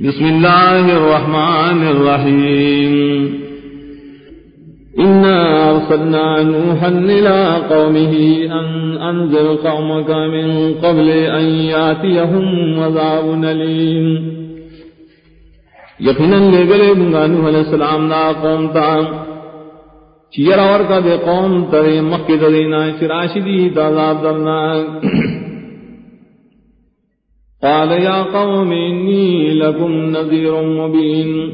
بسم الله الرحمن الرحيم إنا أرسلنا نوحا إلى قومه أن أنزل قومك من قبل أن يأتيهم وذاب نليم يقنا لقل نوح عليه السلام لا قوم تام چیر اور کا دے قوم ترے مکہ دینا شراشدی تعذاب درناک. قال يا قوم إني لكم نذير مبين.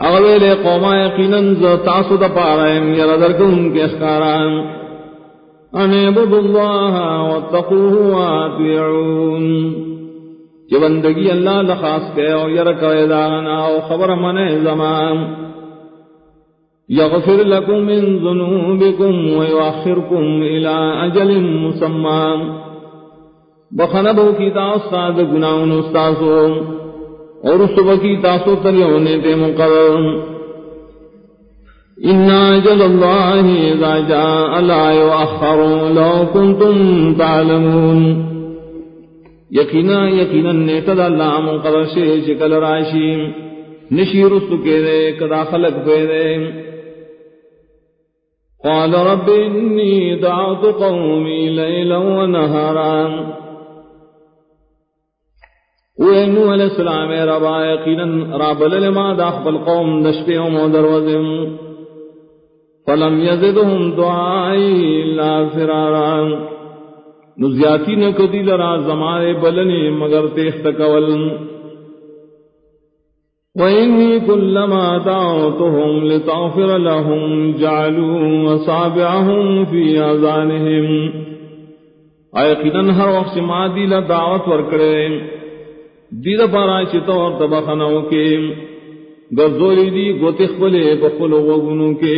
أغلل قوم يقينا تعصد پارهم يردركم كيسكاران أن يبدوا الله واتقوه واتعون کہ بندگی اللہ لخاص کے او یرک ایدانا او خبر من زمان. یغفر لکم من ذنوبکم ویواخرکم الى اجل مسمم بخنبو کی تاستا دا گناہن استاسو اور صبح کی تاسو تلیونے تے مقرر۔ انا جل اللہ اذا جاء لا يؤخر لو کنتم تعلمون یقینا یقینا نیتد اللہ مقرر شے شکل راشی، نشیر سکے دے کدا خلق پہ دے۔ قال رب إني دعوت قومي ليلا ونهارا وینو علیہ السلام ربا یقینا رب لما داخل القوم نشبه ودروزم فلم يزدهم دعائي الا فرارا نزیاتی نکدی لرا زمانے بلنی مگر تیخت کول وإني كلما دعوتهم لتغفر لهم جعلوا أصابعهم في آذانهم أيقنا هر وقت ما دي لدعوت ورکڑے دید پارا چتو اور تبخنو کے گرزولی دی گوتخ بلے بخل وگنو کے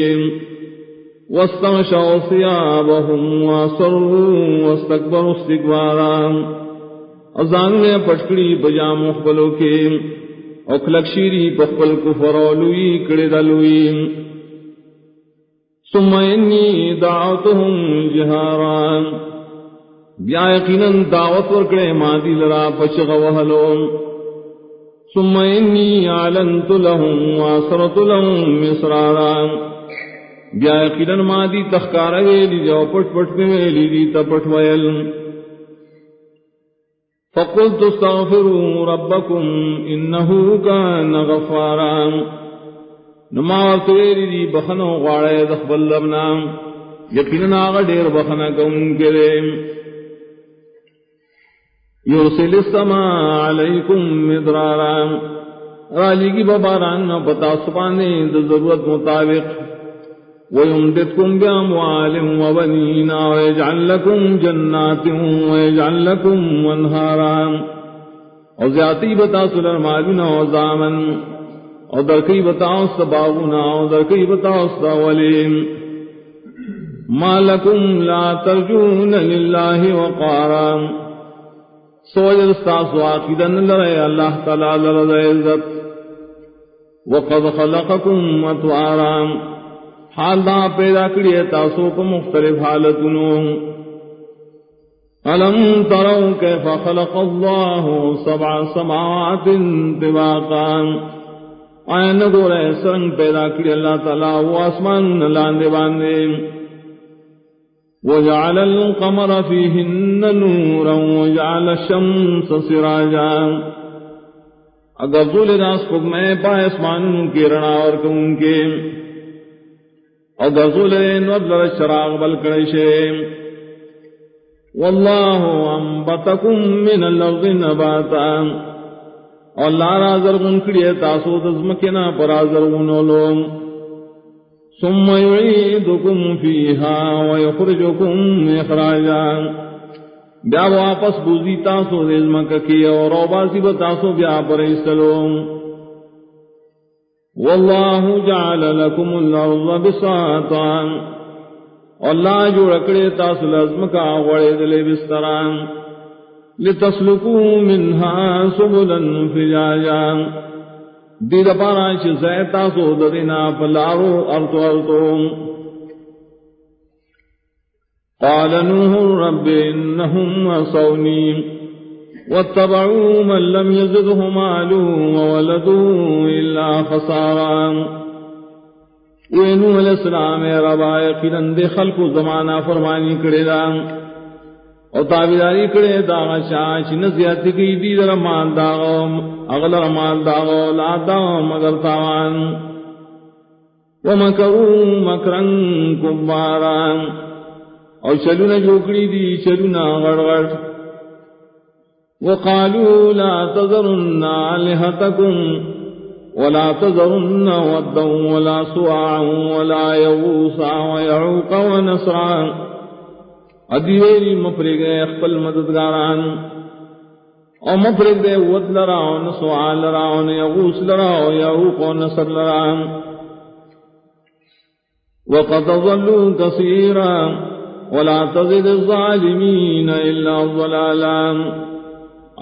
وستن شو سیابہم واسروا واستکبروا استکبارا ازان نے پٹکڑی بجا مخبلو کے اکلک شیری پخبل کفر لوی کڑی دلوی ثم انی دعوتهم جہاران بیا یقینا دعوت ورکڑے مادی لرا پچغ وحلو ثم انی اعلنت لهم واسرت لهم مصرارا. بیا یقینا مادی تخکار ویلی جو پٹ پٹ میں ویلی دی تپٹ ویل. فقلت استغفروا ربكم انه كان غفارا. نما ورتویلی دی بخنو غاڑے دخبل لبنا یقینا آغا دیر بخنا کون کریم یرسل السماء علیکم مدرارا. رالی کی بباران بتا سپانے ضرورت مطابق. ويمددكم بأموال وبنين ويجعل لكم جنات ويجعل لكم وانهارا وزياتي بتا سلر مالنا وزامن ودركي بتا استباغنا ودركي بتا استولين ما لكم لا ترجون لله وقارا. سوجر استاسو عقیدن لرے، اللہ تعالی لرد عزت۔ وقد خلقكم اتوارا حال دا پیدا کریے تاسو کو مختلف حالتنو۔ علم تروا كيف خلق الله سبع سماوات طباقا۔ آیا نگو رہے، سرنگ پیدا کری اللہ تعالیٰ، وہ آسمان لاندے باندے۔ وجعل القمر فيهن نورا وجعل الشمس سراجا۔ اگر ظول راس کو میں پائے اسمان کی رنا اور کون کے۔ اگر ظول نور شراغ بل کرشے واللہ انبتکم من الارض نباتا۔ اور لارا زرغن کریے تاسو تزمکنا پرا زرغنو لوم ثم يعيدكم فيها ويخرجكم إخراجا بیا واپس بوزی تاسو رزمک کی اور باسی بتاسو بیا پر اسلوم والله جعل لكم الارض بساطا. اللہ جو رکڑے تاسو لازم کا غڑے دلے بستران لتسلكوا منها سبلا فجاجا. دید پارا چھ زیتا سو ددنا پلارو ارتو ارتو. قال نوح رب انہم وصونی. واتبعوا من لم يزده ماله وولده إلا خسارا. وینو علیہ السلام ربا یقیناً دے خلق زمانہ فرمانی کرے دا. او تابداری کرے دا شاہ چن زیادتی کی دی در مال داغو اغلر مال داغو لا داغو مگر تاوان۔ ومکروا مکرن کبارا۔ او چلونا جوکڑی دی چلونا غڑغڑ۔ وقالوا لا تذرن آلهتكم ولا تذرن ودا ولا سواعا ولا يغوصا ويعوق ونسرا۔ ادیویری مفرگ اخفل مددگاران. او مفرگ دے ود لراؤ نسوا لراؤ یغوص لراؤ یعوق ونسر لراؤ وقد ظلوا كثيرا ولا تزد الظالمين إلا الظلالا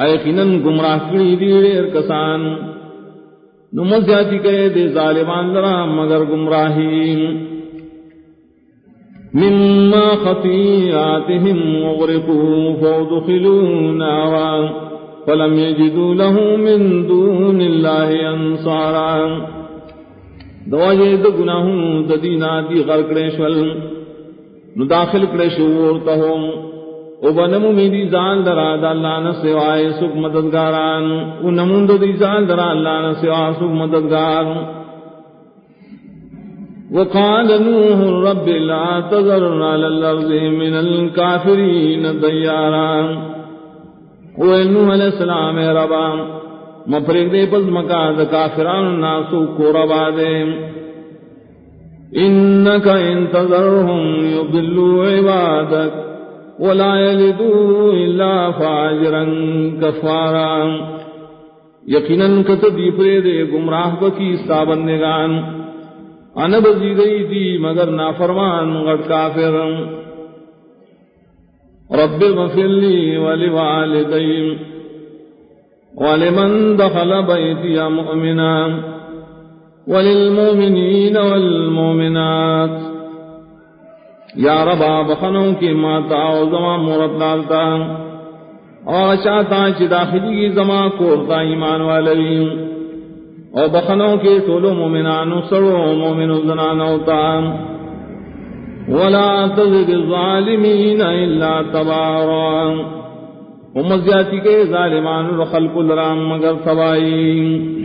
ایقیناً گمراہ کری دیر کسان. نمزیاتی کرے دے ظالمان لرا مگر گمراہی مما خطیاتهم مغرقوا فودخلوا نارا فلم يجدوا له من دون الله انصارا دواجے دو گناہوں ددینا دی غرقڑے شول نو داخل کرے شورتا ہوں او بنمو میری زان درا دا اللہ نہ سوائے سکھ مددگاران، او نمون دی زان درا اللہ نہ سوائے سکھ مددگار. وقال نوح رب لا تذرنا للارض من الكافرین دیارا او نوح علیہ السلام ربا مفرق دے پس مکا دا کافران ناسو کو ربا دے. انکا انتظرهم یضلو عبادک ولا يلدوا إلا فاجرا كفارا یقیناً کت دی پرے دے گمراہ بکی سابندگان ان بزی گئی دی مگر نافرمان غد کافر۔ رب اغفر لی ولوالدی ولمن دخل بیتی مؤمنا۔ وللمؤمنین والمؤمنات۔ یا ربا بخنوں کی ماتا او زما مورت لالتا اور شاہتا چی داخلی کی زما کورتا ایمان والی او بخنوں کے ٹولو مومنانو سڑو مومن زنانو تام ولا تزد الظالمین الا تبارا. ومزیاتی کے ظالمان رخل کل رام مگر سوائی